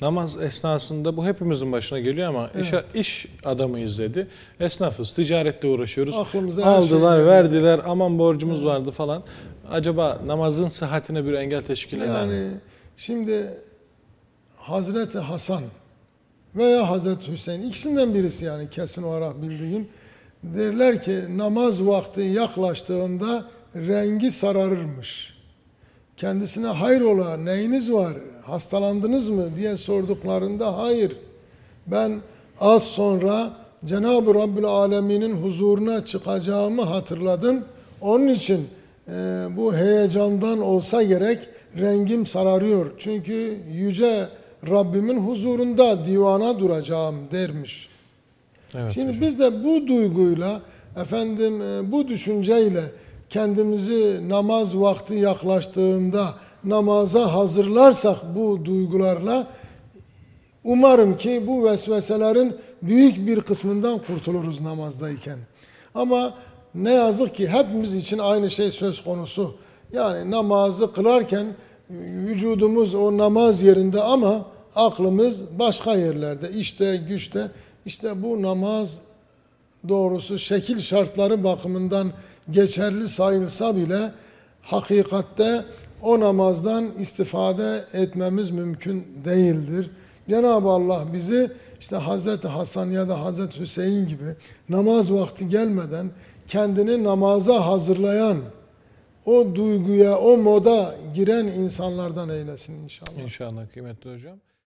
namaz esnasında bu hepimizin başına geliyor ama iş, iş adamıyız dedi. Esnafız, ticaretle uğraşıyoruz. Aklımıza şey Aldılar, geliyor. verdiler, aman borcumuz vardı falan. Acaba namazın sıhhatine bir engel teşkil eder mi? Yani şimdi Hazreti Hasan veya Hazreti Hüseyin ikisinden birisi yani kesin olarak bildiğim derler ki namaz vakti yaklaştığında rengi sararırmış. Kendisine hayrola neyiniz var hastalandınız mı diye sorduklarında hayır ben az sonra Cenab-ı Rabbül Alemin'in huzuruna çıkacağımı hatırladım. Onun için e, bu heyecandan olsa gerek rengim sararıyor. Çünkü yüce Rabbimin huzurunda divana duracağım dermiş. Evet Şimdi hocam. biz de bu duyguyla efendim e, bu düşünceyle kendimizi namaz vakti yaklaştığında namaza hazırlarsak bu duygularla umarım ki bu vesveselerin büyük bir kısmından kurtuluruz namazdayken. Ama ne yazık ki hepimiz için aynı şey söz konusu. Yani namazı kılarken vücudumuz o namaz yerinde ama aklımız başka yerlerde, işte, güçte. İşte bu namaz doğrusu şekil şartları bakımından geçerli sayılsa bile hakikatte o namazdan istifade etmemiz mümkün değildir. Cenab-ı Allah bizi işte Hazreti Hasan ya da Hazreti Hüseyin gibi namaz vakti gelmeden kendini namaza hazırlayan, o duyguya, o moda giren insanlardan eylesin inşallah. İnşallah kıymetli hocam.